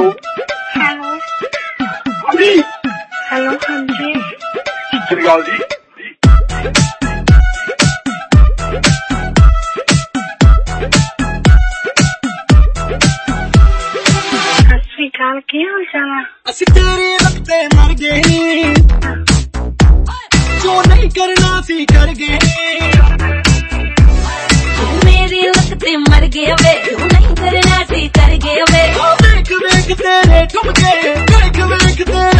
Hello. Hello जी। Hello हाँ जी। श्रीकाल जी। ਅਸੀਂ ਤੇਰੇ ਰੱਤੇ ਮਰ ਗਏ ਜੋ ਨਹੀਂ ਕਰਨਾ ਸੀ ਕਰ ਗਏ मेरी लत मर गए वे। नहीं करना सी कर गए वे। Don't come again, come again.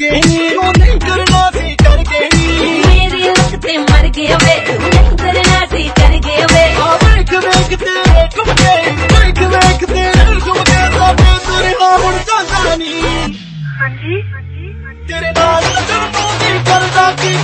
ਕਰਕੇ ਹੀ ਉਹ ਨਹੀਂ ਕਰਨਾ ਸੀ ਕਰਕੇ ਹੀ ਮੇਰੀ ਲੱਕ ਤੇ ਮਰ ਗਿਆ ਵੇ ਨਹੀਂ ਕਰਨਾ ਸੀ ਕਰ ਗਿਆ ਵੇ ਆ ਵੇਖ ਵੇਖ ਤੇਰੇ ਕੁੱਤੇ ਵੇਖ ਵੇਖ ਤੇਰੇ ਕੁੱਤੇ ਸਾਹਮਣੇ ਤੇਰੇ ਹਾਂ ਹੁਣ ਜਾਂਦਾ ਨਹੀਂ ਹਾਂਜੀ ਤੇਰੇ ਨਾਲ ਚੱਲ ਪਾਉਂਦੀ ਕਰਦਾ ਕੀ